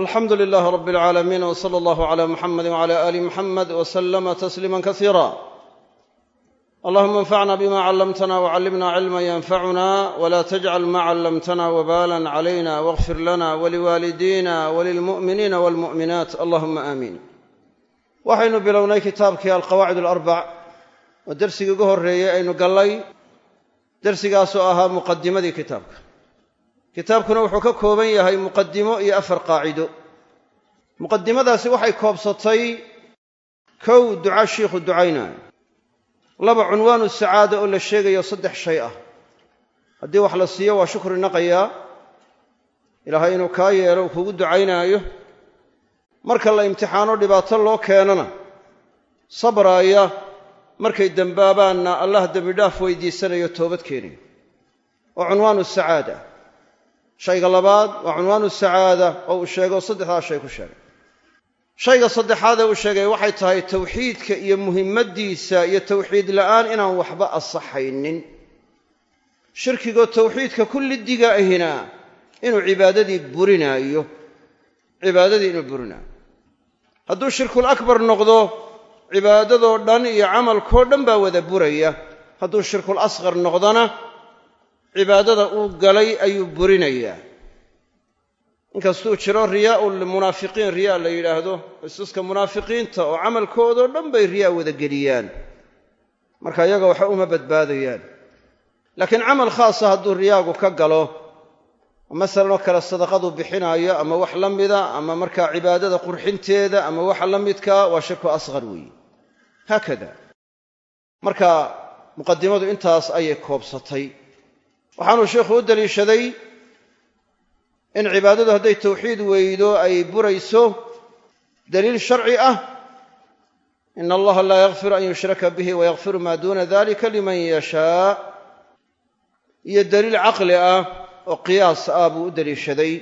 alxamdu lilaah rab alcaalamiin w sala allahu cala muxamedi wcala aali muxamed w slama tasliima kasiira allahuma anfacna bima callamtana wcallimna cilma yanfacuna wla tajcal ma callamtana wbalan calayna wاغfir lana waliwaalidina walilmu'miniina walmu'minaat allahuma aamiin waxaynu bilownay kitaabkii alqawaacid alarbac oo dersigii ugu horreeyey aynu gallay dersigaasoo ahaa muqadimadii kitaabka kitaabkuna wuxuu ka kooban yahay muqadimo iyo afar qaacido. Muqadimadaasi waxay koobsatay kow duca shiikhu ducaynaayo laba cunwaanu sacaada oo la sheegayo saddex shay ah. Haddii wax la siiyo waa shukri naqayaa ilaahay inuu kaa yeelo uu kugu ducaynaayo. Marka la imtixaano dhibaato loo keenana sabraaya markay dembaabaanna allah dembidhaaf weydiisanayo toobad keenayo oo cunwaanu sacaada shayga labaad waa cunwaanu sacaada oo uu sheego saddexdaa shay ku sheegay. Shayga saddexaad ee uu sheegay waxay tahay tawxiidka iyo muhimmaddiisa iyo tawxiid la'aan inaan waxba asaxaynin. Shirkigoo tawxiidka kullidiga ahina inuu cibaadadii burinaayo. Cibaadadii inuu burinaayo. Hadduu shirkul akbar noqdo cibaadadoo dhan iyo camalkoo dhan baa wada buraya. Hadduu shirkul asqar noqdona cibaadada uu galay ayuu burinayaa. Inkastuu jiro riyaau lmunaafiqiin riyaa la yidhaahdo isuska munaafiqiinta oo camalkoodoo dhan bay riyaa wada geliyaan. Marka iyaga waxa uma badbaadayaan. Laakiin camal khaasa hadduu riyaagu ka galo masalan oo kale sadaqaduu bixinaayo ama wax la mida ama markaa cibaadada qurxinteeda ama waxa la midkaa waa shirku asqar weeye. Haakada. Marka muqadimadu intaas ayay koobsatay waxaanuu sheikhu u daliishaday in cibaadadu hadday tawxiid weydo ay burayso daliil sharci ah. In allaha laa yakfiru an yushraka bihi wayakfiru maa duuna dalika liman yashaa. Iyo daliil caqli ah oo qiyaas ah buu u daliishaday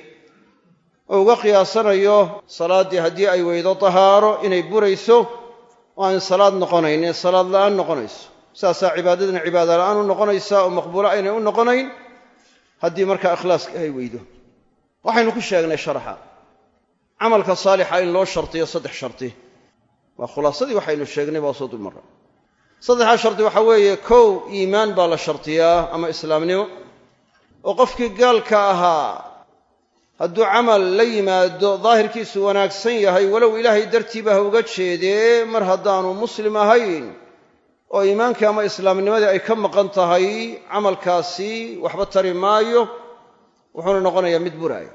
oo uga qiyaasanayo salaaddii haddii ay weydo tahaaro inay burayso oo aan salaad noqonayn ee salaad la'aan noqonayso saasaa cibaadadina cibaada la'aan u noqonaysaa oo maqbuulo aynay u noqonayn haddii markaa ikhlaaska ay weydo. Waxaynu ku sheegnay sharaxa. Camalka saalixa in loo shartiyo saddex sharti. Waa khulaasadii waxaynu sheegnay baa soo dulmarra saddexdaa sharti waxaa weeye kow iimaan baa la shartiyaa ama islaamnimo. Oo qofkii gaalka ahaa hadduu camal la yimaado daahirkiisu wanaagsan yahay walow ilaahay dartiiba ha uga jeedee mar haddaanu muslim ahayn oo iimaankii ama islaamnimadii ay ka maqan tahay camalkaasi waxba tari maayo wuxuuna noqonayaa mid buraaya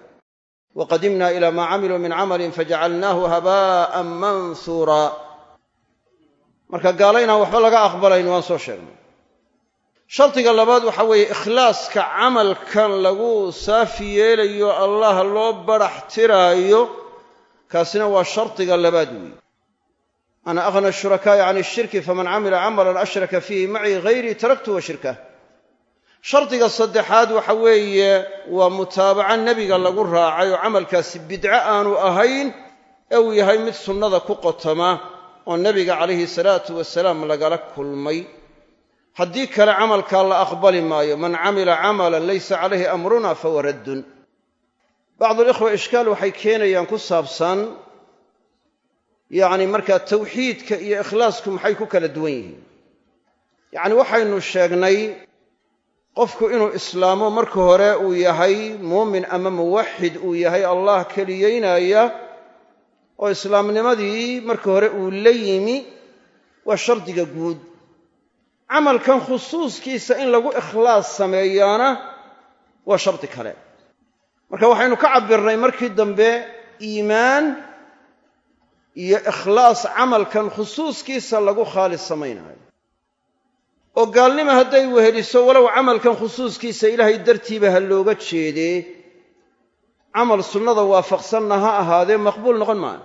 wa qadimnaa ilaa maa camiluu min camalin fajacalnaahu habaa'an mansuura. Marka gaalo inaan waxba laga aqbalayn waan soo sheegnay. Shardiga labaad waxaa weeye ikhlaaska camalkan lagu saafi yeelayo allah loo barax tiraayo kaasina waa shardiga labaad weeye ana aghna shurakaa'i can ishirki faman camila camalan ashraka fiihi macii hayrii taraktu wa shirkah shardiga saddexaad waxa weeye waa mutaabaca nebiga lagu raacay oo camalkaasi bidco aanu ahayn ee uu yahay mid sunnada ku qotoma oo nebiga calayhi salaatu wasalaam lagala kulmay haddii kale camalkaa la aqbali maayo man camila camalan laysa calayhi amruna fahuwa raddun bacdulikhwa ishkaal waxay keenayaan ku saabsan yacni markaa tawxiidka iyo ikhlaasku maxay ku kala duwan yihiin? Yacni waxaynu sheegnay qofku inuu islaamo marka hore uu yahay muumin ama muwaxid uu yahay allah keliyeynaya oo islaamnimadii marka hore uu la yimi waa shardiga guud. Camalkan khusuuskiisa in lagu ikhlaas sameeyaana waa shardi kale. Marka waxaynu ka cabirnay markii dambe iimaan iyo ikhlaas camalkan khusuuskiisa lagu khaalis samaynayo oo gaalnima hadday weheliso walow camalkan khusuuskiisa ilaahay dartiiba ha looga jeedee camal sunnada waafaqsanna ha ahaadee maqbuul noqon maayo.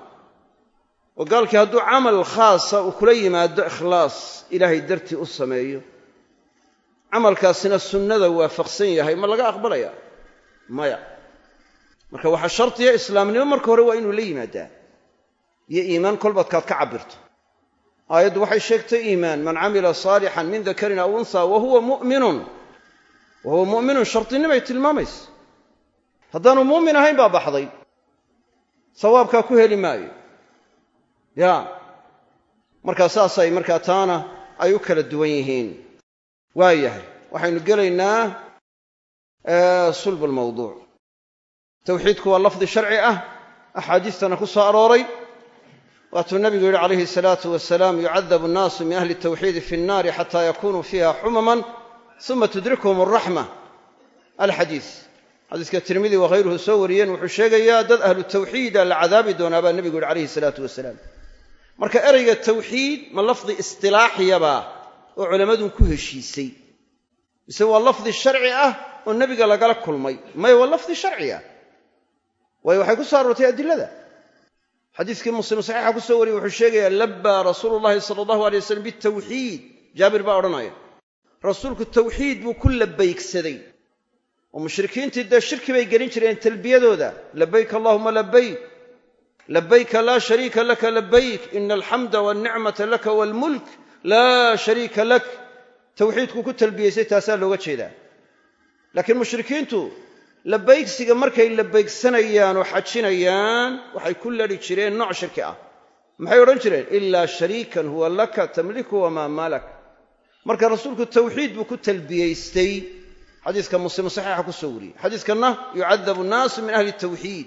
Oo gaalkii hadduu camal khaasa uu kula yimaado ikhlaas ilaahay dartii u sameeyo camalkaasina sunnada waafaqsan yahay ma laga aqbalaya? Maya. Marka waxaa shardiya islaamnimo marka hore waa inuu la yimaadaa iyo iimaan kolbadkaad ka cabirto aayaddu waxay sheegtay iimaan man camila saalixan min dakarin aw unha wa huwa mu'minun. Wa huwa mu'minun shardinimay tilmaamaysa. Haddaanu muumin ahayn baa baxday. Sawaabkaa ku heli maayo. Ya. Markaa saasay markaa taana ay u kala duwan yihiin. Waayahay waxaynu gelaynaa sulb almawduuc tawxiidku waa lafdi sharci ah. Axaadiistana ku soo arooray waatuu nabigu yidhi calayhi salaatu wasalaam yucadabu annaasu min ahli tawxiidi fi nnaari xataa yakunuu fiiha xumaman uma tudrikuhum alraxma alxadiis xadiiska tirmidi wakhayruhu soo wariyeen wuxuu sheegayaa dad ahlu tawxiida la cadaabi doonaa baa nebigu yihi calayhi salaatu wasalaam. Marka ereyga tawxiid ma lafdi istilaaxiyaba oo culammadun ku heshiisay mise waa lafdi sharci ah oo nebiga lagala kulmay? Maya waa lafdi sharci ah. Waayo waxay xadiiskii muslim saxiixa ku soo wariyey wuxuu sheegayaa labbaa rasuulu llahi sala allahu alay wasalam bitawxiid. Jaabir baa odhanaya rasuulku tawxiid buu ku labaygsaday oo mushrikiintii dee shirki bay gelin jireen talbiyadooda labayk allahuma labayk labayka laa shariika laka labayk ina alxamda walnicmata laka waalmulk laa shariika lak. Tawxiidku ku talbiyaysay taasaa looga jeedaa. Laakiin mushrikiintu labaygsiga markay labaygsanayaan oo xajinayaan waxay ku ladhi jireen nooc shirki ah. Maxay odhan jireen? Ilaa shariikan huwa laka tamliku wamaa malak. Marka rasuulku tawxiid buu ku talbiyaystay. Xadiiska muslim saxiixa ku soo wariyey. Xadiiskanna yucadabu nnaasu min ahli tawxiid.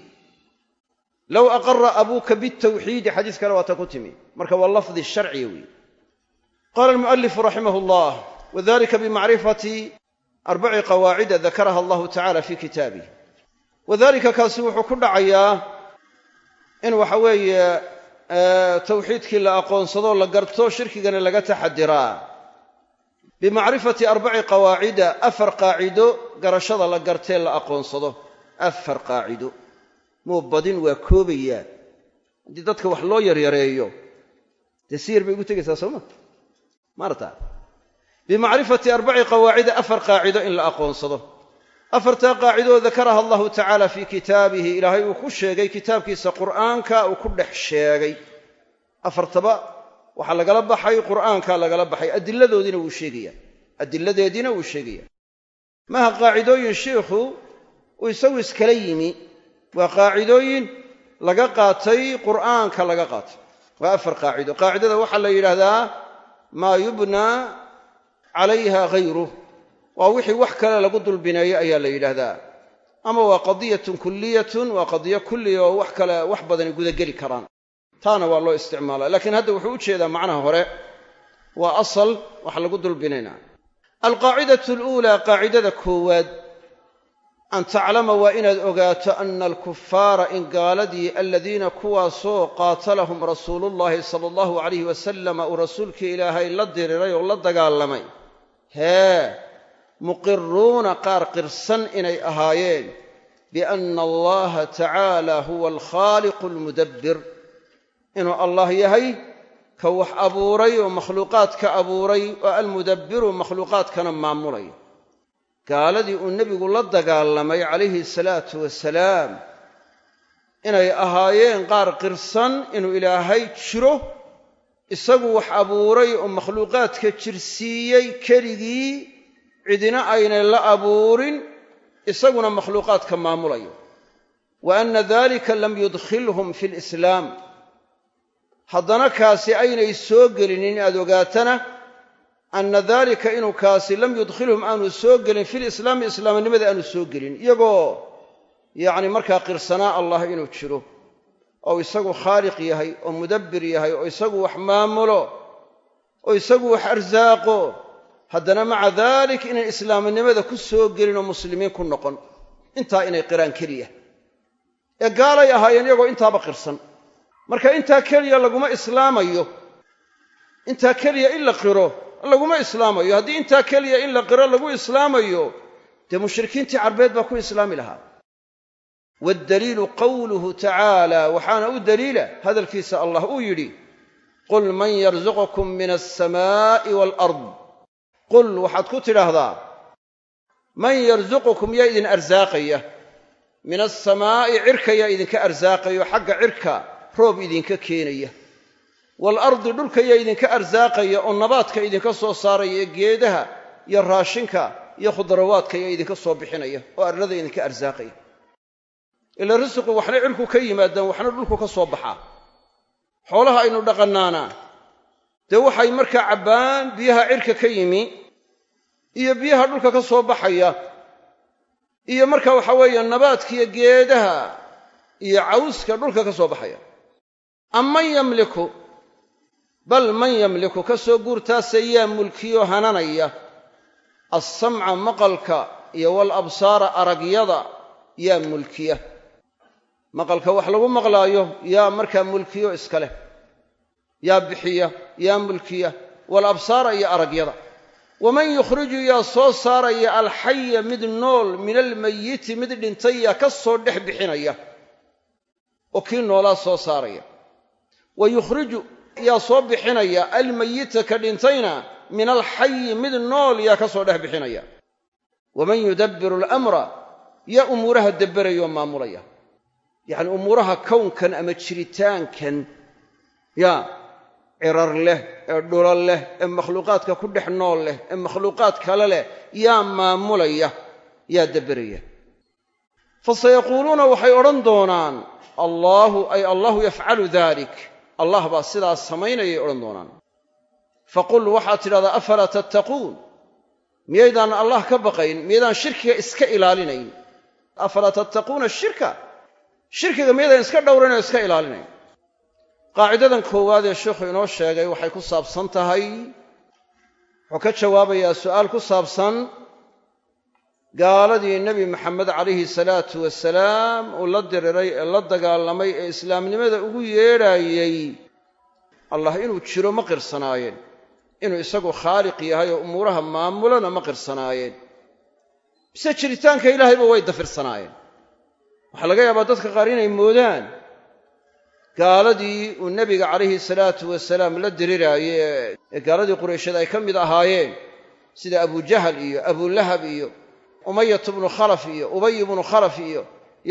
Low aqara abuuka bitawxiidi xadiis kale waata ku timi. Marka waa lafdi sharciya weeye qaala almu'alifu raximah llah wadalika bimacrifati arbaci qawaacida dakaraha allahu tacala fi kitaabih wadalika kaasi wuxuu ku dhacayaa in waxa weeye tawxiidkii la aqoonsado la garto shirkigana laga taxadiraa bimacrifati arbaci qawaacida afar qaacido garashada la gartee la aqoonsado. Afar qaacido. Muu badin waa koobayaa. Haddii dadka wax loo yaryareeyo dee si bay ugu tegaysaa sooma maarta bimacrifati arbaci qawaacida afar qaacido in la aqoonsado afartaa qaacidoo dakaraha allahu tacaala fii kitaabihi ilaahay uu ku sheegay kitaabkiisa qur'aanka uu ku dhex sheegay afartaba waxaa lagala baxay qur'aanka lagala baxay adiladoodiina wuu sheegaya adiladeediina wuu sheegaya maaha qaacidooyin shiikhu uu isagu iskala yimi waa qaacidooyin laga qaatay qur'aanka laga qaatay waa afar qaacido qaacidada waxaa la yidhaahdaa maa yubnaa calayha hayruh waa wixii wax kale lagu dulbineeyo ayaa la yidhaahdaa. Ama waa qadiyatun kulliyatun waa qadiyo kulliya oo wax kale wax badani gudageli karaan. Taana waa loo isticmaala laakiin hadda wuxuu u jeedaa macnaha hore. Waa asal wax lagu dulbinaynaa alqaacidatu aluulaa qaacidada koowaad. An taclama waa inaad ogaato ana alkufaara in gaaladii aladiina kuwaasoo qaatalahum rasuuluullaahi sala allahu alayh wasalama uu rasuulkii ilaahay la diriray oo la dagaalamay hee muqiruuna qaar qirsan inay ahaayeen bianna allaha tacaala huwa alkhaaliqu almudabbir inuu allah yahay ka wax abuuray oo makhluuqaadka abuuray oo almudabbiru makhluuqaadkana maamulaya. Gaaladii uu nebigu la dagaalamay calayhi salaatu wasalaam inay ahaayeen qaar qirsan inuu ilaahay jiro isagu wax abuuray oo makhluuqaadka jirsiiyey keligii cidina aynay la abuurin isaguna makhluuqaadka maamulayo. Wa anna dalika lam yudkhilhum fi lislaam haddana kaasi aynay soo gelinin inaad ogaatana anna dalika inuu kaasi lam yudkhilhum aanu soo gelin filislaami islaamnimada aanu soo gelin. Iyagoo yacni markaa qirsanaa allah inuu jiro oo isagu khaaliq yahay oo mudabbir yahay oo isagu wax maamulo oo isagu wax arsaaqo haddana maca dalik inay islaamnimada ku soo gelin oo muslimiin ku noqon. Intaa inay qiraan keliya. Ee gaalay ahaayeen iyagoo intaaba qirsan. Marka intaa keliya laguma islaamayo intaa keliya in la qiro laguma islaamayo. Haddii intaa keliya in la qiro lagu islaamayo dee mushrikiintii carbeed baa ku islaami lahaa waddaliilu qawluhu tacaala waxaana u daliila hadalkiisa allah uu yidhi qul man yarzuqukum min alsamaa'i waalard qul waxaad ku tidhaahdaa man yarzuqukum yaa idin arsaaqaya min alsamaa'i cirka yaa idinka arsaaqayo xagga cirka roob idinka keenaya waalardi dhulka yaa idinka arsaaqaya oo nabaadka idinka soo saaraya ee geedaha iyo raashinka iyo khudrawaadka yaa idinka soo bixinaya oo arlada idinka arsaaqaya ila risiqu waxna cirku ka yimaadaan waxna dhulku ka soo baxaa xoolaha aynu dhaqannaana. Dee waxay markaa cabbaan biyaha cirka ka yimi iyo biyaha dhulka ka soo baxaya iyo marka waxa weeye nabaadkiiyo geedaha iyo cawska dhulka ka soo baxaya. Amman yamliku? Bal man yamliku? Ka soo guurtaase yaa mulkiyo hananaya. Alsamca maqalka iyo walabsaara aragyada yaa mulkiya maqalka wax lagu maqlaayo yaa markaa mulkiyo iska leh yaa bixiya yaa mulkiya walabsaara iyo aragyada. Waman yukhriju yaa soo saaraya alxaya mid nool min almayiti mid dhintay yaa ka soo dhex bixinaya oo kii noolaa soo saaraya. Wa yukhriju yaa soo bixinaya almayita ka dhintayna min alxayi mid nool yaa ka soo dhex bixinaya. Waman yudabbiru alamra yaa umuuraha debberaya maamulaya yacni umuuraha kownkan ama jiritaankan yaa cirar leh ee dhulo leh ee makhluuqaadka ku dhex nool leh ee makhluuqaad kale leh yaa maamulaya yaa debberaya fasayaquuluuna waxay odhan doonaan allaahu ay allahu yafcalu dalik allah baa sidaas samaynayay odhan doonaan. Faqul waxaad tidhahdaa afalaa tattaquun? Miyaydaan allah ka baqayn miyaydaan shirkiga iska ilaalinayn? Afalaa shirkiga miyaydaan iska dhowrayn oo iska ilaalinayn qaacidadan koowaad ee sheikhu inoo sheegay waxay ku saabsan tahay wuxuu ka jawaabayaa su'aal ku saabsan gaaladii nebi maxamed calayhi salaatu wasalaam uu la diriray ee la dagaalamay ee islaamnimada ugu yeedhaayey. Allah inuu jiro ma qirsanaayeen inuu isagu khaaliq yahay oo umuuraha maamulana ma qirsanaayeen bise jiritaanka ilaahayba way dafirsanaayeen waxaa laga yaabaa dadka qaar inay moodaan gaaladii uu nebiga calayhi salaatu wasalaam la diriraayey ee gaaladii quraysheed ay ka mid ahaayeen sida abujahal iyo abulahab iyo umayatu bnu khalaf iyo ubay bnu khalaf iyo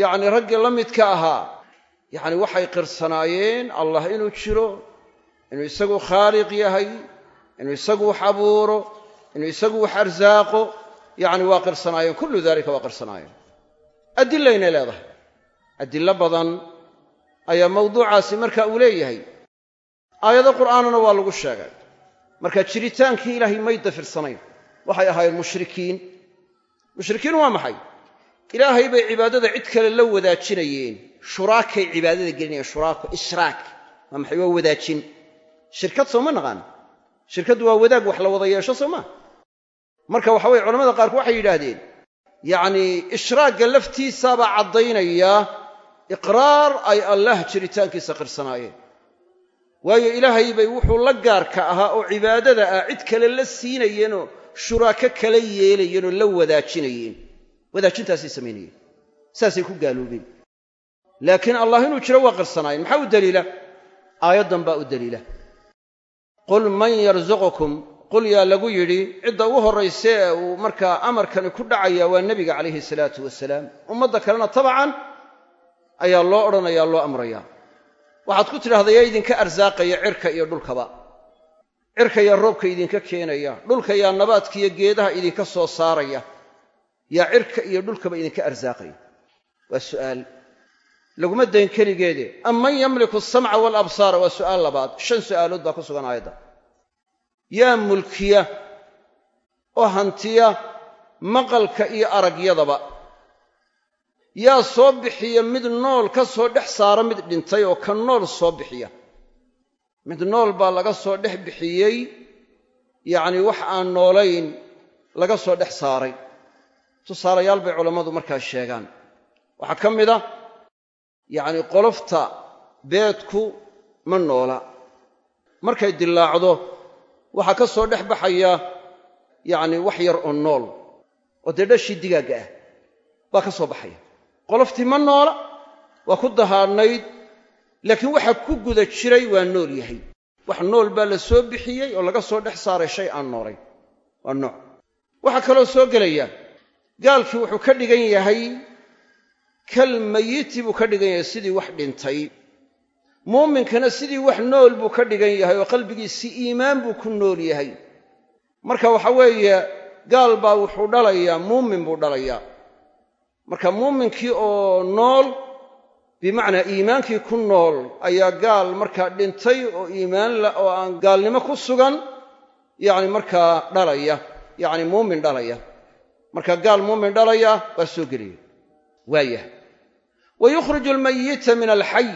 yacni raggii la midka ahaa yacni waxay qirsanaayeen allah inuu jiro inuu isagu khaaliq yahay inuu isagu wax abuuro inuu isagu wax arsaaqo yacni waa qirsanaayeen kullu daalika waa qirsanaayeen adilaynay leedahay adillo badan ayaa mawduucaasi marka uu leeyahay. Aayado qur'aanana waa lagu sheegay. Marka jiritaankii ilaahay may dafirsanayn waxay ahaayeen mushrikiin. Mushrikiin waa maxay? Ilaahay bay cibaadada cid kale la wadaajinayeen. Shuraakay cibaadada gelinayeen shuraako ishraak waa maxay? Waa wadaajin. Shirkad sooma naqaan? Shirkaddu waa wadaag wax la wada yeesho soo maa marka waxa weye culamada qaarku waxay yidhaahdeen yacnii ishraagga laftiisaabaa caddaynaya iqraar ay allaah jiritaankiisa qirsanaayeen. Waayo ilaahay bay wuxuu la gaarka ahaa oo cibaadada ah cid kale la siinayeenoo shuraako kala yeelayeen oo la wadaajinayeen. Wadaajintaasay samaynayeen saasay ku gaaloobeen. Laakiin allah inuu jiro waa qirsanaayeen. Maxaa u daliila? Aayaddan baa u daliila. Qul man yarzuqukum? Qul yaa lagu yidhi cidda ugu horrayse ee uu markaa amarkani ku dhacaya waa nebiga calayhi salaatu wasalaam ummadda kalena tabacan ayaa loo odhanayaa loo amrayaa. Waxaad ku tidhahdaa yaa idinka arsaaqaya cirka iyo dhulkaba. Cirka yaa roobka idinka keenaya. Dhulka yaa nabaadka iyo geedaha idinka soo saaraya. Yaa cirka iyo dhulkaba idinka arsaaqaya. Waa su'aal. Laguma dayn keligeede. Amman yamliku asamca waalabsaara waa su'aal labaad. Shan su'aalood baa ku sugan aayadda. Yaa mulkiya oo hantiya maqalka iyo aragyadaba yaa soo bixiya mid nool ka soo dhex saara mid dhintay oo ka nool soo bixiya. Mid nool baa laga soo dhex bixiyey yacnii wax aan noolayn laga soo dhex saaray. Tusaalayaal bay culammadu markaa sheegaan. Waxaa ka mid a yacnii qolofta beedku ma noola. Markay dillaacdo waxaa ka soo dhex baxaya yacnii wax yar oo nool oo dee dhashii digaagga ah baa ka soo baxaya qoloftii ma noola waa ku dahaadhnayd laakiin waxa ku guda jiray waa nool yahay. Wax nool baa la soo bixiyey oo laga soo dhex saaray shay aan noolayn waa nooc. Waxaa kaloo soo gelaya gaalkii wuxuu ka dhigan yahay kal mayiti buu ka dhigan yahay sidii wax dhintay. Muuminkana sidii wax nool buu ka dhigan yahay oo qalbigiisii iimaan buu ku nool yahay. Marka waxa weeye gaal baa wuxuu dhalayaa muumin buu dhalayaa marka muuminkii oo nool bimacnaa iimaankii ku nool ayaa gaal markaa dhintay oo iimaan oo aan gaalnimo ku sugan yacni markaa dhalaya yacni muumin dhalaya. Marka gaal muumin dhalaya waa soo gelaya waayah wa yukhriju almayita min alxay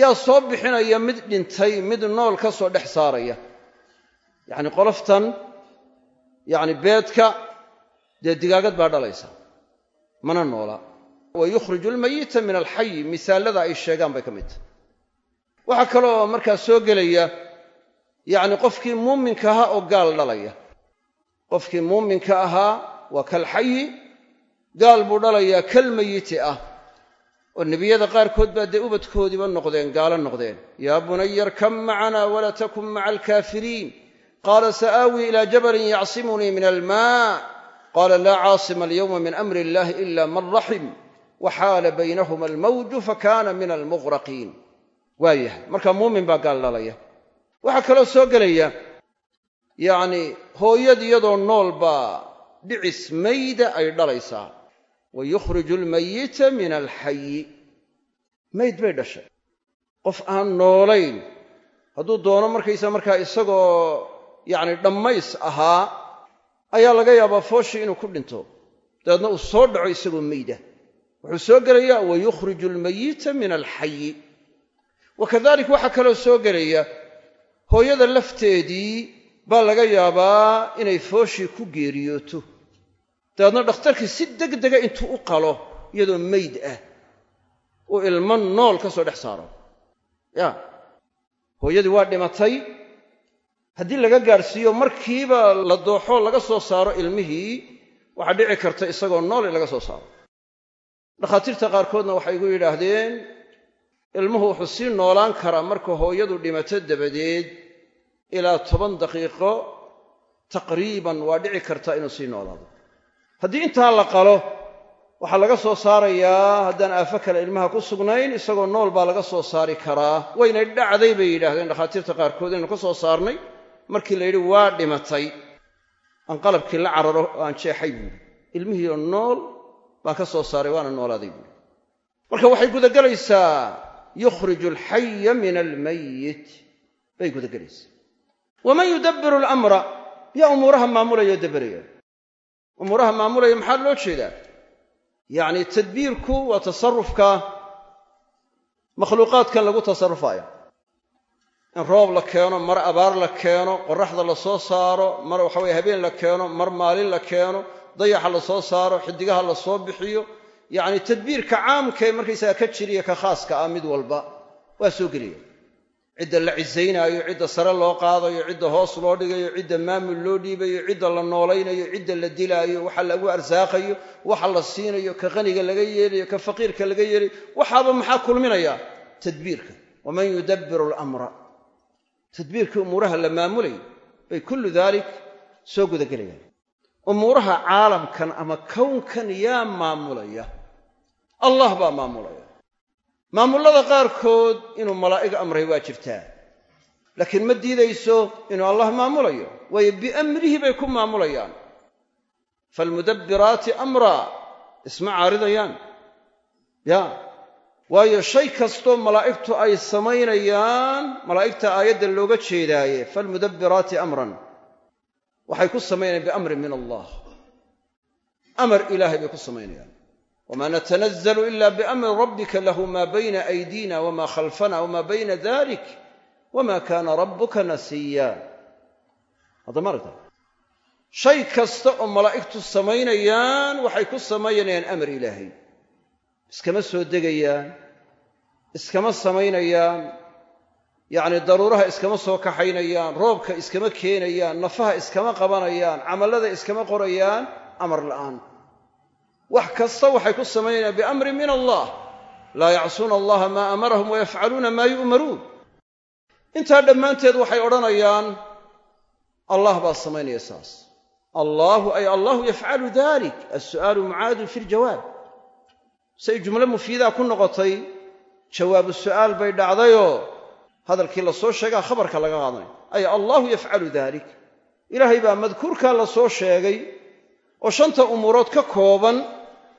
yaa soo bixinaya mid dhintay mid nool ka soo dhex saaraya. Yacni qoloftan yacni beedka dee digaagad baa dhalaysa mana noola. Wa yukhriju almayita min alxayi misaalada ay sheegaan bay ka mid tahay. Waxaa kaloo markaa soo gelaya yacni qofkii muuminka ahaa oo gaal dhalaya. Qofkii muuminka ahaa waa kalxayi gaal buu dhalayaa kalmayiti ah. Oo nebiyada qaarkood baa dee ubadkoodiiba noqdeen gaalo noqdeen. Yaa bunaya arkam macanaa walaa takun maca alkaafiriin. Qaala sa'aawi ilaa jabalin yacsimunii min almaa qaala laa caasima alyowma min amri illahi ila man raxim waxaala baynahuma almawju fakana min almughraqiin waayahay marka muumin baa gaal dhalaya waxaa kaloo soo gelaya yacni hooyad iyadoo nool baa dhicis mayda ay dhalaysaa wa yukhriju almayita min alxayi mayd bay dhashay qof aan noolayn hadduu doono markaysa markaa isagoo yacni dhammays ahaa ayaa laga yaabaa fooshii inuu ku dhinto. Dabeedna uu soo dhaco isagoo meyda wuxuu soo gelayaa wa yukhriju almayita min alxayi wa kadalik waxaa kaloo soo gelaya hooyada lafteedii baa laga yaabaa inay fooshii ku geeriyooto. Dabeedna dhakhtarkii si degdega intuu u qalo iyadoo meyd ah uu ilmo nool ka soo dhex saaro. Ya hooyadii waa dhimatay haddii laga gaadhsiiyo markiiba la dooxo laga soo saaro ilmihii waxaa dhici karta isagoo nool laga soo saaro. Dhakhaatiirta qaarkoodna waxay igu yidhaahdeen ilmuhu wuxuu sii noolaan karaa marka hooyadu dhimato dabadeed ilaa toban daqiiqo taqriiban waa dhici karta inuu sii noolaado. Haddii intaa la qalo waxaa laga soo saarayaa haddaan aafo kale ilmaha ku sugnayn isagoo nool baa laga soo saari karaa. Waynay dhacday bay yidhaahdeen dhakhaatiirta qaarkood inaynu ka soo saarnay markii la yidhi waa dhimatay. Aan qalabkii la cararo oo aan jeexay buuri ilmihiioo nool baan ka soo saaray waana noolaaday buuri marka waxay gudagelaysaa yukhriju alxaya min almayit bay gudagelaysaa. Waman yudabbiru alamra yaa umuuraha maamulaya oo dabberaya umuuraha maamulaya maxaa loo jeedaa? Yacni tadbiirku waa tasarufka makhluuqaadkan lagu tasarrufayo in roob la keeno mar abaar la keeno qoraxda la soo saaro mar waxa weye habeen la keeno mar maalin la keeno dayaxa la soo saaro xidigaha la soo bixiyo. Yacni tadbiirka caamkae markaysaga ka jiriya ka khaaska ah mid walba waa soo gelaya cidda la cisaynaayo cidda sare loo qaadayo cidda hoos loo dhigayo cidda maamul loo dhiibayo cidda la noolaynayo cidda la dilaayo waxa lagu arsaaqayo waxa la siinayo ka qaniga laga yeelayo ka faqiirka laga yeelayo waxaaba maxaa kulminaya? Tadbiirka. Waman yudabbiru alamra tadbiirkii umuuraha la maamulayo bay kullu daalik soo gudagelayaan umuuraha caalamkan ama kownkan yaa maamulaya. Allah baa maamulaya. Maamullada qaarkood inuu malaa'ig amray waa jirtaa. Laakiin ma diidayso inuu allah maamulayo. Waayo biamrihi bay ku maamulayaan. Faalmudabbiraati amraa isma caaridayaan. Ya waayo shay kastoo malaa'igtu ay samaynayaan malaa'igta aayadda looga jeedaaye faalmudabbiraati amran. Waxay ku samaynayaan biamrin min allah. Amar ilaahay bay ku samaynayaan. Wma natanazalu ila biamri rabbika lahu ma bayna aydina wma khalfana wma bayna dalik wma kana rabuka nasiya. Hadda maragta shay kasta oo malaa'igtu samaynayaan waxay ku samaynayaan amar ilaahay iskama soo degayaan iskama samaynayaan yacni daruuraha iskama soo kaxaynayaan roobka iskama keenayaan nafaha iskama qabanayaan camallada iskama qorayaan amar la'aan. Wax kasta waxay ku samaynayaan biamrin min allah. Laa yacsuuna allaha maa amarahum wayafcaluuna maa yu'maruun. Intaa dhammaanteed waxay odhanayaan allah baa samaynaya saas. Allaahu ay allahu yafcalu dalik alsu'aalu mucaadun fi ljawaab say jumlo mufiidaa ku noqotay jawaabu su'aal bay dhacdayoo hadalkii la soo sheegaa khabarka laga qaadanay. Ay allahu yafcalu dalik ilaahay baa madkuurkaa la soo sheegay oo shanta umuurood ka kooban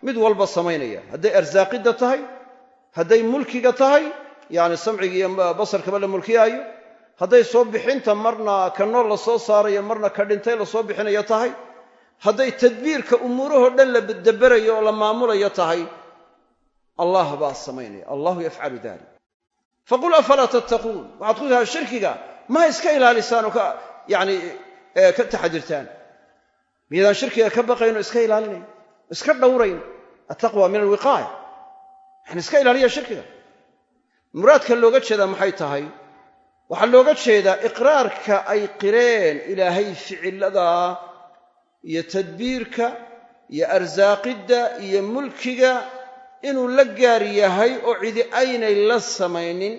mid walba samaynaya. Hadday arsaaqidda tahay hadday mulkiga tahay yacni samciga iyo basarkaba la mulkiyaayo hadday soo bixinta marna ka nool la soo saarayo marna ka dhintay la soo bixinayo tahay hadday tadbiirka umuurahoo dhan la daberayo oo la maamulayo tahay allah baa samaynaya allahu yafcalu dalik faqul afalaa tattaquun? Waxaad ku tahay shirkiga ma iska ilaalisaan oo ka yani ka taxadirtaan. Miyadaan shirkiga ka baqayn oo iska ilaalinayn iska dhowrayn. Attaqwa min alwiqaaya. Yani iska ilaaliya shirkiga. Muraadka looga jeedaa maxay tahay? Waxaa looga jeedaa iqraarka ay qireen ilaahay ficiladaa iyo tadbiirka iyo arsaaqidda iyo mulkiga inuu la gaar yahay oo cidi aynay la samaynin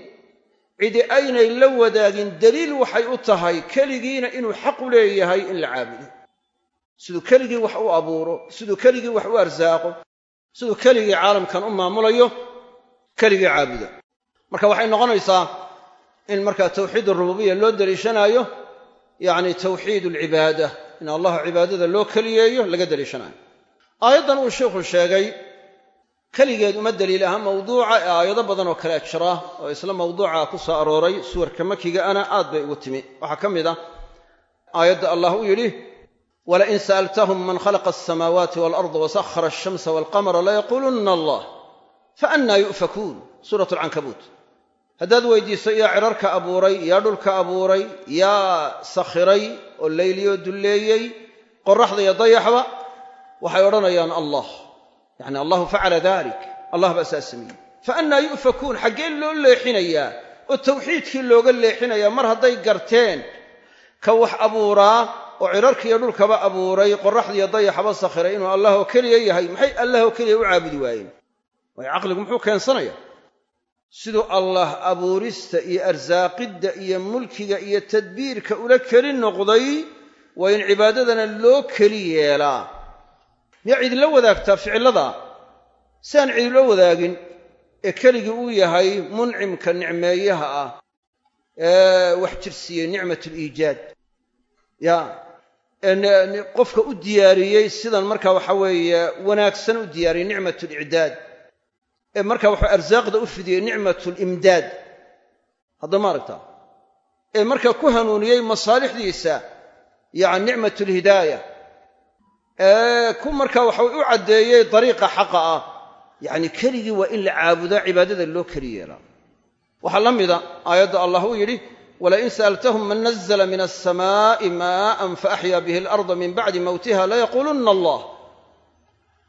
cidi aynay la wadaagin daliil waxay u tahay keligiina inuu xaq u leeyahay in la caabudo. Siduu keligii wax u abuuro siduu keligii wax u arsaaqo siduu keligii caalamkan u maamulayo keligii caabuda marka waxay noqonaysaa in markaa tawxiid arububiya loo daliishanaayo yacni tawxiid alcibaada in allah cibaadada loo keliyeeyo laga daliishanayo aayaddan uu sheikhu sheegay keligeed uma daliil aha mawduuca ee aayado badan oo kale jira oo isla mawduuca ku soo arooray suwarka makiga ana aad bay ugu timi. Waxaa ka mid ah aayadda allah uu yidhi walain sa'altahum man khalaqa alsamaawaati waalarda wasakhara alshamsa walqamara layaquulunna allah faannaa yu'fakuun. Suurat alcankabuut haddaad weydiiso yaa cirarka abuuray yaa dhulka abuuray yaa sakhiray oo leyliyoo dulleeyey qoraxda iyo dayaxba waxay odhanayaan allah yacni allahu facala dalik allah baa saa sameeyey. Fa annaa yu'fakuun xaggee loo leexinayaa oo tawxiidkii looga leexinayaa mar hadday garteen ka wax abuuraa oo cirarka iyo dhulkaba abuuray qoraxda iyo dayaxba sakhiray inuu allah oo keliya yahay maxay allah oo keliya u caabudi waayeen? Waayo caqligu muxuu keensanaya? Siduu allah abuurista iyo arsaaqidda iyo mulkiga iyo tadbiirka ula keli noqday waa in cibaadadana loo keli yeelaa miyaa cidinla wadaagtaa ficillada si aan wadaagin ee keligii uu yahay muncimka nicmeeyaha ah ee wax jirsiiyey nicmat liijaad ya qofka u diyaariyey sidan marka waxa weeye wanaagsan u diyaariyey nicmat licdaad ee marka waxuu arsaaqda u fidiyey nicmat limdaad hadda ma aragta? Ee markaa ku hanuuniyey masaalixdiisa yani nicmat lhidaaya ee ku markaa waxa u caddeeyey dariiqa xaqa ah. Yacni keligii waa in la caabudaa cibaadada loo keli yeelaa waxaa la mida aayadda allah uu yidhi walain sa'altahum man nazla min alsamaa'i maa'an faaxyaa bihi alarda min bacdi mawtiha layaquulunna allah.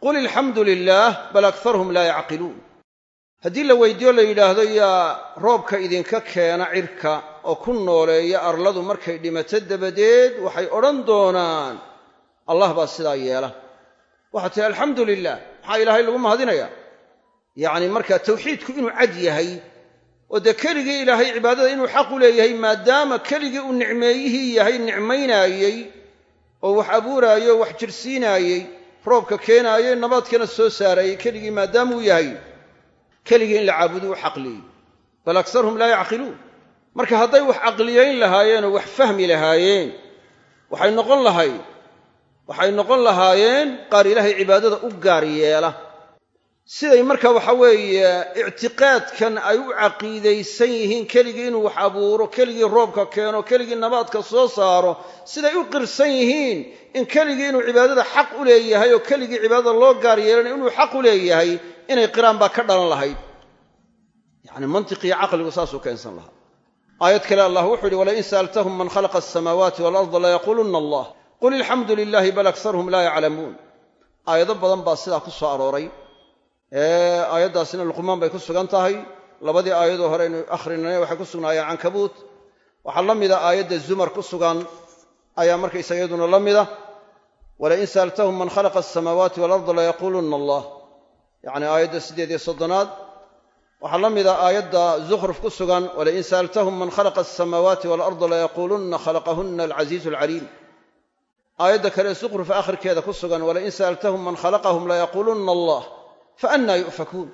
Qul ilxamdu lilah bal akarhum laa yacqiluun haddii la weydiiyo la yidhaahdo yaa roobka idinka keena cirka oo ku nooleeya arladu markay dhimato dabadeed waxay odhan doonaan allah baa sidaa yeela. Waxaad tihi alxamdu lilah maxaa ilaahay lagu mahadinaya? Yacni markaa tawxiidku inuu cad yahay oo dee keligii ilaahay cibaadada inuu xaq u leeyahay maadaama keligii uu nicmeeyihii yahay nicmaynaayey oo wax abuuraayey oo wax jirsiinaayey roobka keenaayey nabaadkana soo saarayey keligii maadaama uu yahay keligii in la caabudu u xaqliyey bal aksarhum laa yacqiluun. Marka hadday wax caqliyayn lahaayeen oo wax fahmi lahaayeen waxay noqon lahayd waxay noqon lahaayeen qaar ilaahay cibaadada u gaar yeela. Siday marka waxa weeye ictiqaadkan ay u caqiidaysan yihiin keligii inuu wax abuuro keligii roobka keeno keligii nabaadka soo saaro siday u qirsan yihiin in keligii inuu cibaadada xaq u leeyahay oo keligii cibaadada loo gaar yeelana inuu xaq u leeyahay inay qiraan baa ka dhalan lahayd. Yacni mantiqiyo caqligu saasuu keensan lahaa. Aayad kale allah wuxuu yihi walain sa'altahum man khalaqa alsamaawaati waalarda layaquulunna allah qul ilxamdu lilahi bal aksarhum laa yaclamuun. Aayado badan baa sidaa ku soo arooray. Aayaddaasina luqmaan bay ku sugan tahay. Labadii aayadoo hore aynu akhrinay waxay ku sugnaayeen cankabuut. Waxaa la mida aayadda zumar ku sugan ayaa markaysaga iyaduna la mida. Walain sa'altahum man khalaqa alsamaawaati waalarda layaquulunna allah. Yacni aayadda siddeed iyo soddonaad. Waxaa la mida aayadda zukhruf ku sugan walain sa'altahum man khalaqa alsamaawaati waalarda layaquulunna khalaqahunna alcasiizu alcaliim aayadda kale zukhruf akhirkeeda ku sugan walain sa'altahum man khalaqahum layaquulunna allah faannaa yu'fakuun.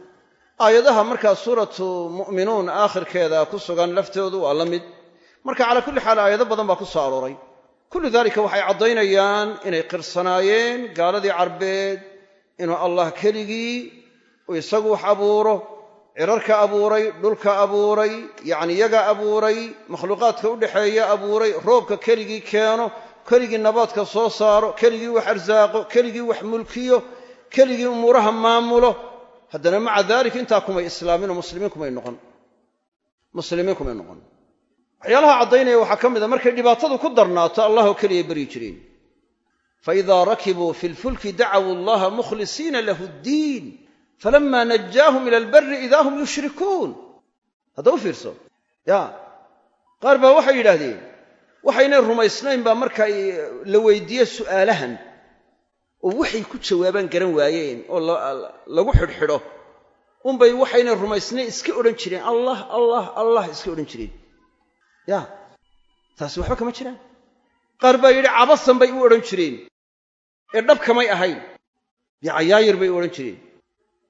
Aayadaha markaa suuratu mu'minuun aakhirkeeda ku sugan laftoodu waa la mid. Marka calaa kulli xaal aayado badan baa ku soo arooray. Kullu daalika waxay caddaynayaan inay qirsanaayeen gaaladii carbeed inuu allah keligii isagu wax abuuro cirarka abuuray dhulka abuuray yacni yaga abuuray makhluuqaadka u dhexeeya abuuray roobka keligii keeno keligii nabaadka soo saaro keligii wax arsaaqo keligii wax mulkiyo keligii umuuraha maamulo haddana maca dalik intaa kumay islaaminoo muslimiin kumay noqon. Muslimiin kumay noqon. Waxyaalaha caddaynaya waxaa ka mid a markay dhibaatadu ku darnaato allah oo keliyay baryi jireen faidaa rakibuu fi lfulki dacawuu allaha mukhlisiina lahu ddiin falama najaahum ila albari idaa hum yushrikuun. Hadda u fiirso? Ya qaar baa waxay yidhaahdeen waxaynay rumaysnayn baa marka la weydiiye su'aalahan. Oo waxay ku jawaabaan garan waayeen oo lagu xidhxidho. Unbay waxaynay rumaysnayn iska odhan jireen allah allah allah iska odhan jireen. Ya taasi waxba kama jiraan. Qaar baa yidhi cabasan bay u odhan jireen ee dhab kamay ahayn. Bicayaayir bay u odhan jireen.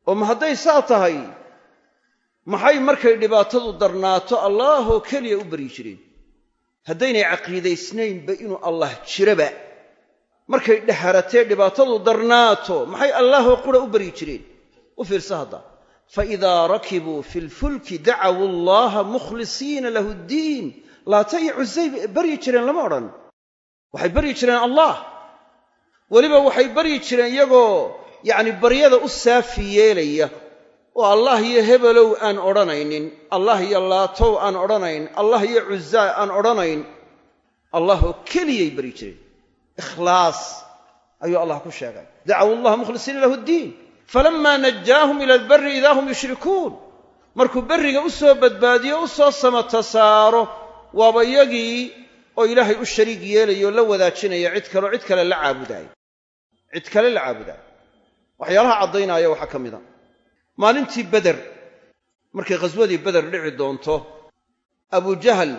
Oo ma hadday saa tahay maxay markay dhibaatadu darnaato allaahoo keliya u baryi jireen haddaynay caqiidaysnaynba inuu allah jiraba. Markay dhexaratee dhibaatadu darnaato maxay allaahoo qura u baryi jireen? U fiirsa hadda. Faidaa rakibuu fi lfulki dacawuu allaha mukhlisiina lahu ddiin. Laata iyo baryi jireen lama odhan. Waxay baryi jireen allah. Weliba waxay baryi jireen iyagoo yacni baryada u saafi yeelaya oo allah iyo hebelow aan odhanaynin allah iyo laatow aan odhanayn allah iyo cuzaa aan odhanayn allahoo keliyay baryi jireen ikhlaas ayuu allah ku sheegay. Dacawu allaha mukhlisiina lahu ddiin falamaa najaahum ila albari idaa hum yushrikuun. Markuu berriga u soo badbaadiyo u soo samata saaro waaba yagii oo ilaahay u shariig yeelaya oo la wadaajinaya cid kaleo cid kale la caabudaaya cid kale la caabudaaya waxyaalaha caddaynaya waxaa ka mid a maalintii beder markay khaswadii beder dhici doonto abujahal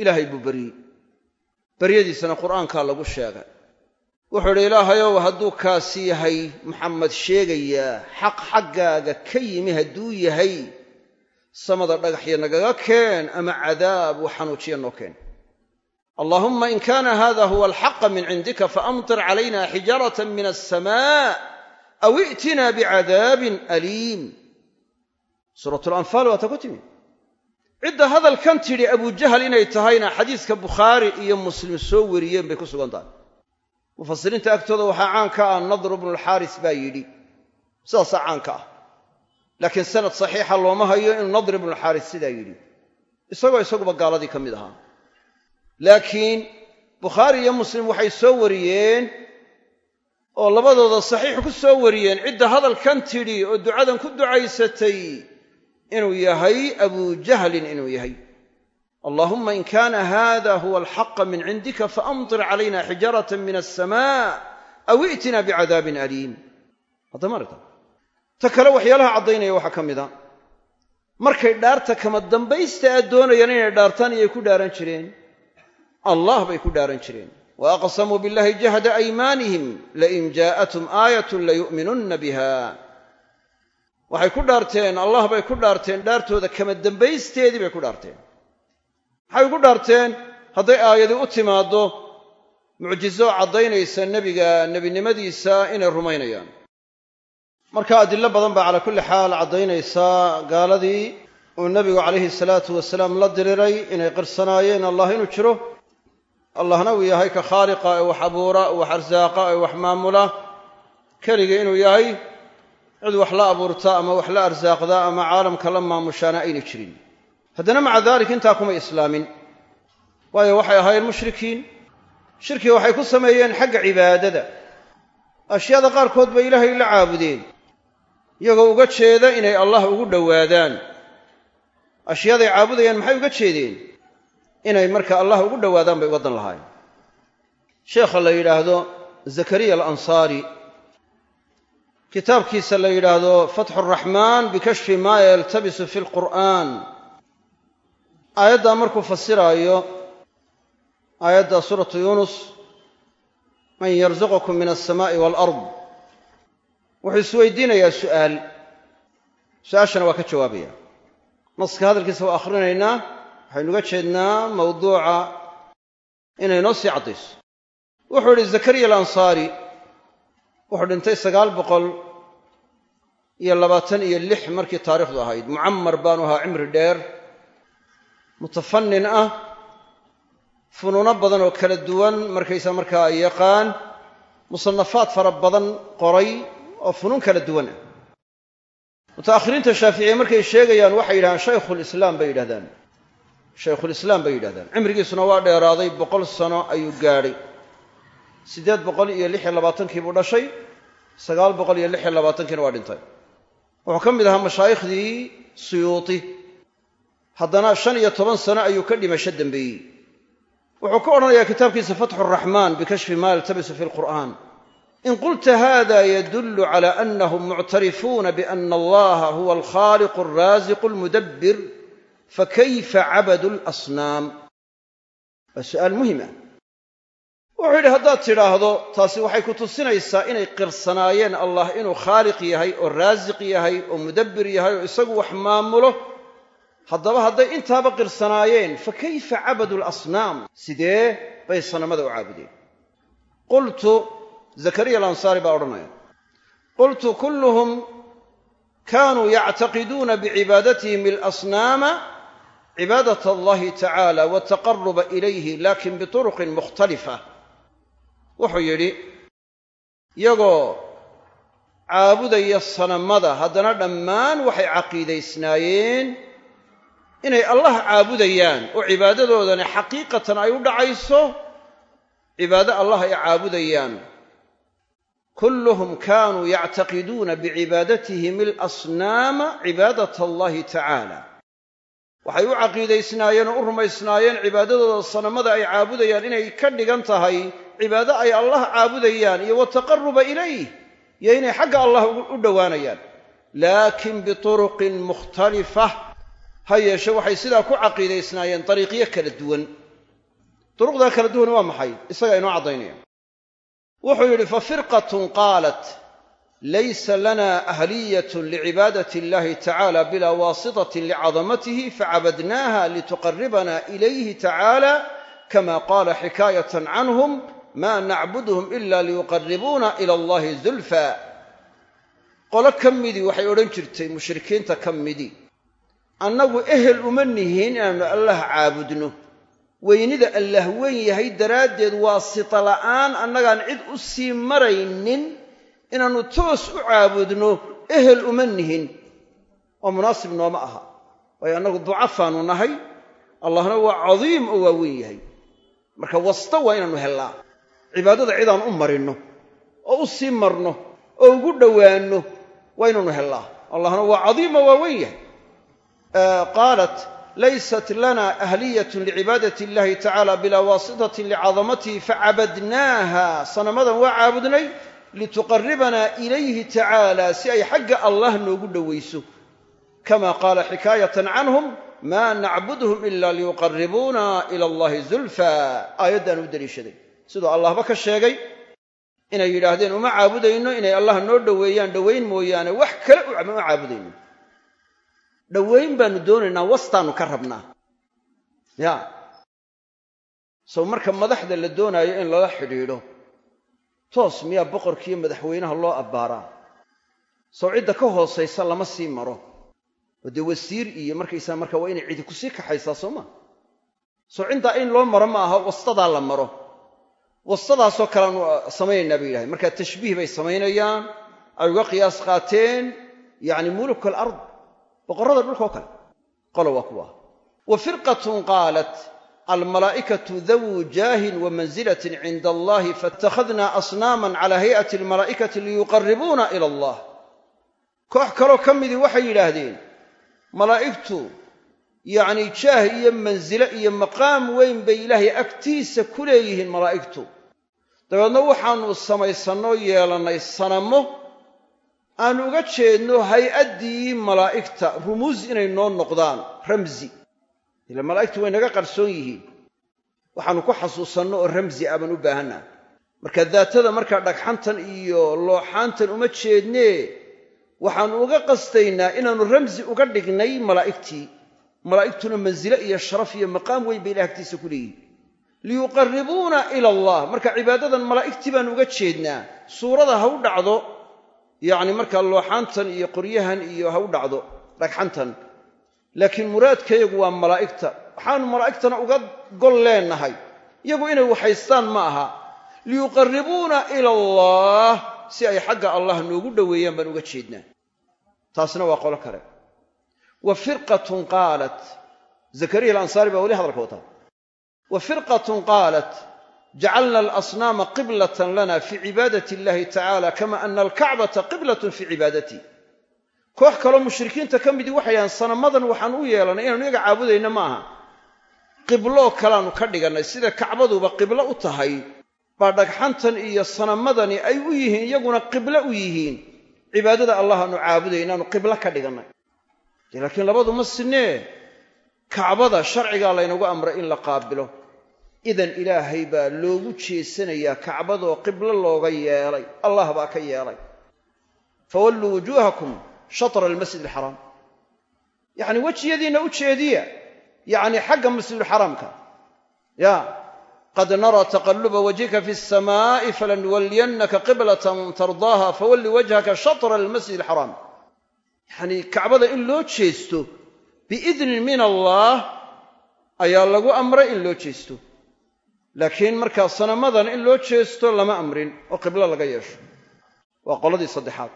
ilaahay buu beryey beryadiisana qur'aankaa lagu sheegay. Wuxuu idhi ilaahayow hadduu kaasi yahay maxamed sheegayaa xaq xaggaaga ka yimi hadduu yahay samada dhagaxya nagaga keen ama cadaab uu xanuujiya noo keen. Allaahumma in kaana hada huwa alxaqa min cindika faamtir calayna xijaaratan min alsamaa aw i'tina bicadaabin aliim suurat lanfaal waata ku timi cidda hadalkan tidhi abujahal inay tahayna xadiiska bukhaari iyo muslim soo wariyeen bay ku sugan tahay mufasiriinta agtooda waxaa caanka ah nadru bnulxaaris baa yidhi sidaasaa caanka ah laakiin sanad saxiixa looma hayo inuu nadr ibnulxaaris sidaa yidhi isagoo isaguba gaaladii ka mid ahaa laakiin bukhaari iyo muslim waxay soo wariyeen oo labadooda saxiix ku soo wariyeen cidda hadalkan tidhi oo ducadan ku ducaysatay inuu yahay abujahlin inuu yahay. Allaahumma in kaana hada huwa alxaqa min cindika faamtir calayna xijaaratan min alsamaa aw i'tina bicadaabin aliim. Haddamaarta ta kale waxyaalaha caddaynaya waxaa ka mid a. Markay dhaarta kama dambaysta aad doonayaan inay dhaartaan iyay ku dhaaran jireen. Allah bay ku dhaaran jireen wa aqsamuu billahi jahda aymaanihim lain jaa'atum aayatun layu'minunna biha waxay ku dhaarteen allah bay ku dhaarteen dhaartooda kama dambaysteedii bay ku dhaarteen maxay ugu dhaarteen hadday aayadi u timaaddo mucjizo caddaynaysa nebiga nebinimadiisa inay rumaynayaan marka adillo badan baa calaa kulli xaal caddaynaysaa gaaladii uu nebigu calayhi salaatu wasalaam la diriray inay qirsanaayeen allah inuu jiro allahna uu yahay ka khaaliqa ee wax abuura wax arsaaqa ee wax maamula. Keligii inuu yahay cid wax la abuurta ama wax la arsaaqda ama caalamka la maamushaana ayna jirin. Haddana maca dalik intaa kumay islaamin. Waayo waxay ahaayeen mushrikiin. Shirki waxay ku sameeyeen xagga cibaadada. Ashyaada qaarkood bay ilaahay la caabudeen. Iyagoo uga jeeda inay allah ugu dhowaadaan. Ashyaaday caabudayaan maxay uga jeedeen inay marka allah ugu dhowaadaan bay uga dan lahaayeen. Sheekha la yidhaahdo zakariya alansaari kitaabkiisa la yidhaahdo fatxu araxmaan bikashfi maa yaltabisu fi lqur'aan aayaddaa markuu fasiraayo aayadda suuratu yuunus man yarzuqukum min alsamaa'i waalard wuxuu isweydiinayaa su'aal. Su'aashana waa ka jawaabaya. Naska hadalkiisa waa akhrinaynaa waxaynuga jeednaa mawduuca inay noo sii caddayso wuxuu idhi zakariya alansaari wuxuu dhintay sagaal boqol iyo labaatan iyo lix markii taariikhdu ahayd. Mucamar baanu ahaa cimri dheer mutafannin ah funuuno badan oo kala duwan markaysa markaa yaqaan musanafaad fara badan qoray oo funuun kala duwan ah. Mutaakhiriinta shaaficiye markay sheegayaan waxay yidhahdaan shaykhulislaam bay yidhahdaan shaykhulislaam bay yidhahdaan cimrigiisuna waa dheeraaday boqol sano ayuu gaadhay. Siddeed boqol iyo lix iyo labaatankii buu dhashay sagaal boqol iyo lix iyo labaatankiina waa dhintay. Wuxuu ka mid ahaa mashaaikhdii suyuuti. Haddana shan iyo toban sano ayuu ka dhimasho dembeeyey wuxuu ka odhanayaa kitaabkiisa fatxu raxmaan bikashfi ma yaltabisu fi lqur'an in qulta hada yadullu cala anahum muctarifuuna biana allaha huwa alkhaliqu alraasiqu almudabbir fakayfa cabadu lasnaam waa su'aal muhiim ah. Wuxuu yidhi haddaad tidhaahdo taasi waxay ku tusinaysaa inay qirsanaayeen allah inuu khaaliq yahay oo raasiq yahay oo mudabbir yahay oo isagu wax maamulo. Haddaba hadday intaaba qirsanaayeen fa kayfa cabadu lasnaam sidee bay sanamada u caabudeen. Qultu zakariya alansaari baa odhanaya qultu kulluhum kaanuu yactaqiduuna bicibadatihim alasnaama cibaadat allahi tacala wataqaruba ilayhi laakiin bituruqin mukhtalifa wuxuu yidhi iyagoo caabudaya sanamada haddana dhammaan waxay caqiidaysnaayeen inay allah caabudayaan oo cibaadadoodani xaqiiqatan ay u dhacayso cibaado allah ay caabudayaan kulluhum kaanuu yactaqiduuna bicibaadatihim alasnaama cibaadat allahi tacaala waxay u caqiidaysnaayeen oo u rumaysnaayeen cibaadadooda sanamada ay caabudayaan inay ka dhigan tahay cibaado ay allah caabudayaan iyo wataqaruba ilayh iyo inay xagga allah u dhowaanayaan. Laakin bituruqin mukhtalifa ha yeeshe waxay sidaa ku caqiidaysnaayeen dariiqyo kala duwan. Duruqdaa kala duwan waa maxay? Isagaa inoo caddaynaya. Wuxuu yidhi fa firqatun qaalat laysa lana ahliyatun licibaadati illahi tacala bilaa waasitatin licadamatihi facabadnaaha lituqaribana ilayhi tacala kama qaala xikaayatan canhum ma nacbudhum ila liyuqaribuuna ila allahi zulfa qolo ka midii waxay odhan jirtay mushrikiinta ka midii annagu ehel uma nihiin inaannu allah caabudno weynida allah weyn yahay daraaddeed waasita la'aan annagaan cid u sii maraynin inaannu toos u caabudno ehel uma nihin oo munaasib nooma aha. Waayo annagu ducafaanu nahay allahna waa cadiim oo waa weyn yahay. Marka wasta waa inaannu hellaa cibaadada cidaan u marinno oo u sii marno oo ugu dhowaanno waa inaannu hellaa allahna waa cadiim oo waa weyn yahay qaalat laysat lana ahliyatun licibaadati illahi tacala bilaa waasitatin licadamatihi facabadnaaha. Sanamadan waa caabudnay lituqaribana ilayhi tacaala si ay xagga allah noogu dhowayso kama qaala xikaayatan canhum ma nacbudhum ila liyuqaribuuna ila allahi zulfa aayaddaan u daliishaday siduu allahba ka sheegay inay yidhaahdeen uma caabudayno inay allah noo dhoweeyaan dhowayn mooyaane wax kale uma caabudayno dhowayn baanu doonaynaa wastaannu ka rabnaa ya sow marka madaxda la doonaayo in lala xidhiidho toos miyaa boqorkiiyo madaxweynaha loo abbaaraa? Sow cidda ka hoosaysa lama sii maro. Oo dee wasiir iyo markaysaa marka waa inay cidi ku sii kaxaysaa soo ma? Sow ciddaa in loo maro ma aha wastadaa la maro. Wastadaasoo kaleanu samaynaynaa bay yidhahdeen markaa tashbiih bay samaynayaan ay uga qiyaas qaateen yacni muluk alard boqorrada dhulka oo kale. Qolo waa kuwa. Wa firqatun qaalat almalaa'ikatu dawuu jaahin wa manzilatin cinda allahi faittakhadna asnaaman cala hay'ati almalaa'ikati liyuqaribuuna ila allah koox kaloo ka midii waxay yidhaahdeen malaa'igtu yacni jaah iyo mansilo iyo maqaam weyn bay ilaahay agtiisa ku leeyihiin malaa'igtu dabeedna waxaannu samaysannoo yeelannay sanamo aanu uga jeedno hay'addii malaa'igta rumuus inay noo noqdaan ramsi ila malaa'igtu way naga qarsoon yihiin. Waxaannu ku xasuusanno oo ramsi ah baan u baahannaha marka daatada markaa dhagxantan iyo looxaantan uma jeednee waxaannu uga qastaynaa inaannu ramsi uga dhignay malaa'igtii. Malaa'igtuna mansilo iyo sharaf iyo maqaam weyn bay ilaah agtiisa ku leeyihiin liyuqarribuuna ila allah. Marka cibaadadan malaa'igtii baannu uga jeednaa suurada ha u dhacdo yacni markaa looxaantan iyo qoryahan iyo ha u dhacdo dhagxantan laakiin muraadkayagu waa malaa'igta. Waxaanu malaa'igtana uga gol leenahay. Iyagu inay waxaystaan ma aha. Liyuqarribuuna ila allah si ay xagga allah noogu dhoweeyaan baan uga jeednaa. Taasna waa qolo kale. Wa firqatun qaalat zakariya alansaari baa weli hadalka wataa. Wa firqatun qaalat jacalna alasnaama qiblatan lana fii cibaadati illahi tacala kama ana alkacbata qiblatun fii cibaadati koox kaloo mushrikiinta ka midii waxay dhahaan sanamadan waxaan u yeelannay inaanu iyaga caabudayna ma aha qibloo kalaannu ka dhigannay sida kacbaduba qiblo u tahay baa dhagxantan iyo sanamadani ay u yihiin iyaguna qiblo u yihiin. Cibaadada allah aanu caabudayn inaanu qiblo ka dhigannay dee laakiin labadu ma sinee? Kacbada sharcigaa laynagu amray in la qaabilo. Idan ilaahay baa loogu jeesanayaa kacbadoo qiblo looga yeelay. Allah baa ka yeelay. Fawalluu wujuuhakum shatra almasjid alxaraam yacni wejiyadiinna u jeediya yacni xagga masjidulxaraamka ya qad naraa taqalluba wajhika fi alsamaa'i falanuwalliyannaka qiblatan tardaaha fawalli wajhaka shatra almasjid alxaraam yacni kacbada in loo jeesto biidnin min allah ayaa lagu amray in loo jeesto. Laakiin markaa sanamadan in loo jeesto lama amrin oo qiblo laga yeesho. Waa qoladii saddexaad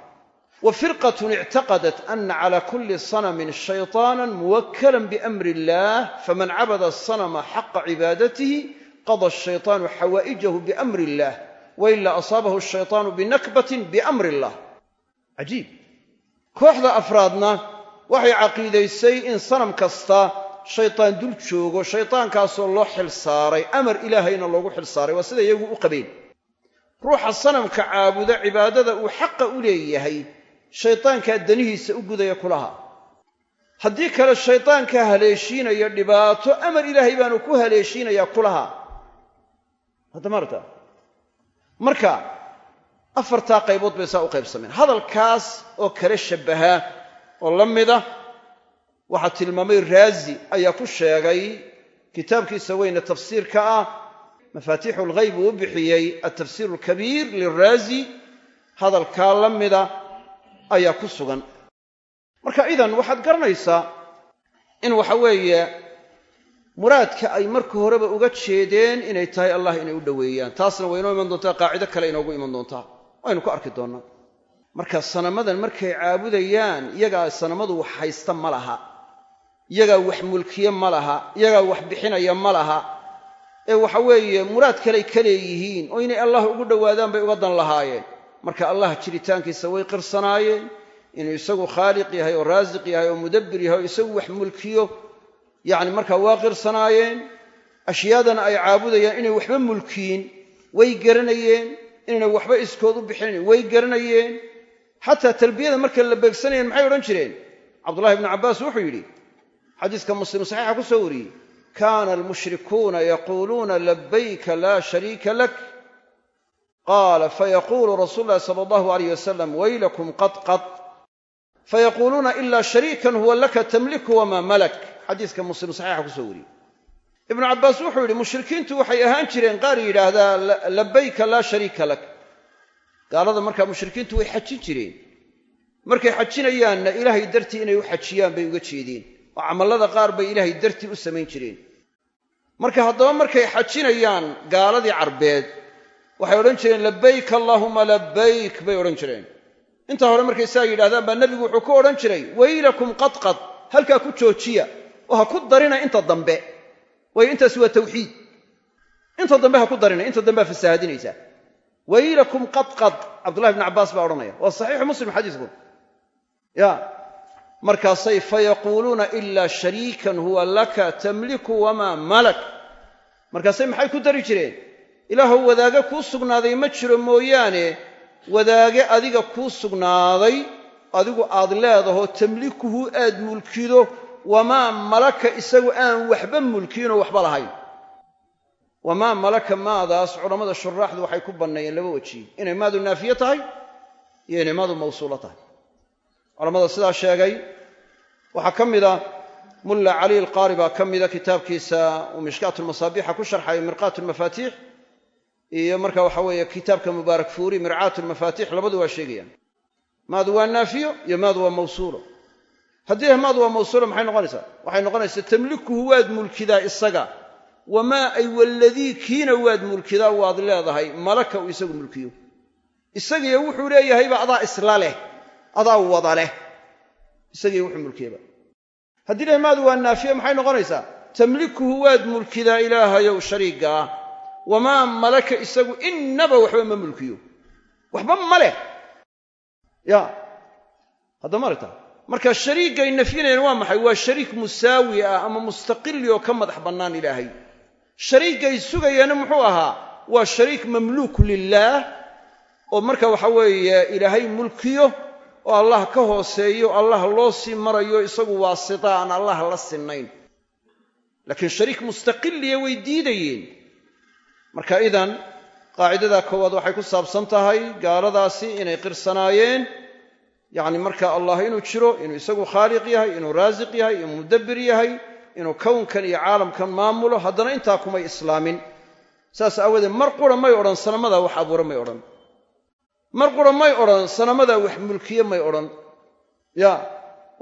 wa firqatun ictaqadat ana cala kulli sanamin shayطaanan muwakkalan biamri illah faman cabada asanama xaqa cibaadatihi qada ashayطaanu xawaa'ijahu biamri illah wailaa asaabahu ashayطaanu binakbatin biamri illah cajiib kooxda afraadna waxay caqiidaysay in sanam kasta shaytaan dul joogo shaytaankaasoo loo xil saaray amar ilaahayna loogu xil saaray waa sida iyagu u qabeen ruuxa sanamka caabuda cibaadada uu xaqa u leeyahay shaytaankaa danihiisa u gudaya kulaha. Haddii kale shaytaankaa haleeshiinaya dhibaato amar ilaahay baanu ku haleeshiinayaa kulaha. Haddamaarta marka afartaa qaybood bay saa u qaybsameen. Hadalkaas oo kale shabbahaa oo la mida waxaa tilmaamay raazi ayaa ku sheegay kitaabkiisa weyne tafsiirka ah mafaatiixu lghayb uu bixiyey altafsiir alkabiir liraazi hadalkaa la mida ayaa ku sugan. Marka idan waxaad garanaysaa in waxa weeye muraadka ay marka horeba uga jeedeen inay tahay allah inay u dhoweeyaan. Taasna way inoo iman doontaa qaacido kale inoogu iman doontaa. Waynu ku arki doonnaa marka sanamadan markay caabudayaan iyagaa sanamadu wax haysta ma laha. Iyagaa wax mulkiye ma laha. Iyagaa wax bixinaya ma laha. Ee waxa weeye muraad kaley ka leeyihiin oo inay allah ugu dhowaadaan bay uga dan lahaayeen marka allah jiritaankiisa way qirsanaayeen inuu isagu khaaliq yahay oo raasiq yahay oo mudabbir yahay oo isagu wax mulkiyo. Yacni markaa waa qirsanaayeen ashyaadana ay caabudayaan inay waxba mulkiyin way garanayeen inayna waxba iskood u bixinayn way garanayeen. Xataa talbiyada markay la beegsanayeen maxay odhan jireen? Cabdullahi ibnu cabbaas wuxuu yidhi xadiiska muslim saxiixa ku soo wariyey kaana almushrikuuna yaquuluuna labayka laa shariika lak qaala fayaquulu rasuulu llahi sala allahu alayh wasalam waylakum qad qad fayaquuluuna ila shariikan huwa laka tamliku wamaa malak xadiiska muslim saxiixa ku soo wariyey ibnu cabbaas wuxuu yidhi mushrikiintu waxay ahaan jireen qaar yidhaahdaa labayka laa shariika lak gaalada markaa mushrikiintu way xajin jireen markay xajinayaanna ilaahay dartii inay u xajiyaan bay uga jeedeen oo camallada qaar bay ilaahay dartii u samayn jireen marka haddaba markay xajinayaan gaaladii carbeed waxay odhan jireen labayk allaahuma labayk bay odhan jireen. Intaa hore markay saa yidhahdaan baa nebigu wuxuu ku odhan jiray waylakum qadqad halkaa ku joojiya oo ha ku darina inta dambe. Waayo intaasi waa tawxiid. Inta dambe ha ku darina inta dambe ha fasaahadinaysaa waylakum qadqad cabdullahi bni cabbaas baa odhanaya. Waa saxiixu muslim xadiisku. Ya markaasay fayaquuluuna ilaa shariikan huwa laka tamliku wamaa malak. Markaasay maxay ku dari jireen ilaahow wadaage kuu sugnaaday ma jiro mooyaane wadaage adiga kuu sugnaaday adigu aad leedahoo tamlikuhu aad mulkido wamaa malaka isagu aan waxba mulkiinoo waxba lahayn. Wamaa malaka maadaas culammada shuraaxdu waxay ku banneeyeen laba weji inay maadu naafiye tahay iyo inay maadu mawsuulo tahay. Culammada sidaa sheegay waxaa ka mida mulla cali alqaari baa ka mida kitaabkiisa uu mishkaat lmasaabiixa ku sharxayo mirqaat lmafaatiix iyo marka waxa weeye kitaabka mubaarak fuuri mircaat lmafaatix labadu waa sheegayaan. Maadu waa naafiyo iyo maadu waa mawsuulo. Haddii maadu waa mawsuulo maxay noqonaysaa? Waxay noqonaysaa tamlikuhu waad mulkidaa isaga wamaa ay waladii kiina waad mulkidaa waad leedahay malaka uu isagu mulkiyo. Isagiyo wuxuu leeyahayba adaa isla leh adaa wada leh. Isagiyo wuxuu mulkiyaba. Haddii lahay maadu waa naafiye maxay noqonaysaa? Tamlikuhu waad mulkidaa ilaahayow shariigga ah wamaa malaka isagu innaba waxba ma mulkiyo waxba ma leh ya hadda maragta marka shariiggay nafyinayaan waa maxay waa shariik musaawi ah ama mustaqili oo ka madax bannaan ilaahay shariiggay sugayaana muxuu ahaa waa shariik mamluuk lilaah oo marka waxa weeye ilaahay mulkiyo oo allah ka hooseeyo allah loo sii marayo isagu waasita aan allah la sinnayn laakiin shariik mustaqiliya way diidayeen marka idan qaacidada koowaad waxay ku saabsan tahay gaaladaasi inay qirsanaayeen yacni marka allah inuu jiro inuu isagu khaaliq yahay inuu raasiq yahay inuu mudabbir yahay inuu kownkan iyo caalamkan maamulo haddana intaa kumay islaamin. Saas aawadeed mar qura may odhan sanamadaa wax abuura may odhan. Mar qura may odhan sanamadaa wax mulkiye may odhan. Ya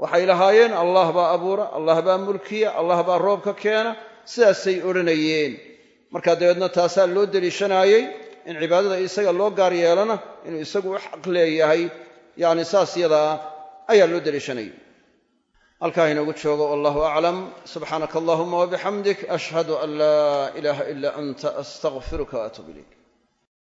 waxay lahaayeen allah baa abuura allah baa mulkiya allah baa roobka keena. Sidaasay odhanayeen markaa dabeedna taasaa loo deliishanaayey in cibaadada isaga loo gaar yeelana inuu isagu u xaq leeyahay yacni saas yadaa ayaa loo deliishanayay halkaa inoogu joogo wallahu aclam. Subxaanaka allahuma wabixamdik ashhadu an laa ilaaha ila anta astaqfiruka waatuub ilayk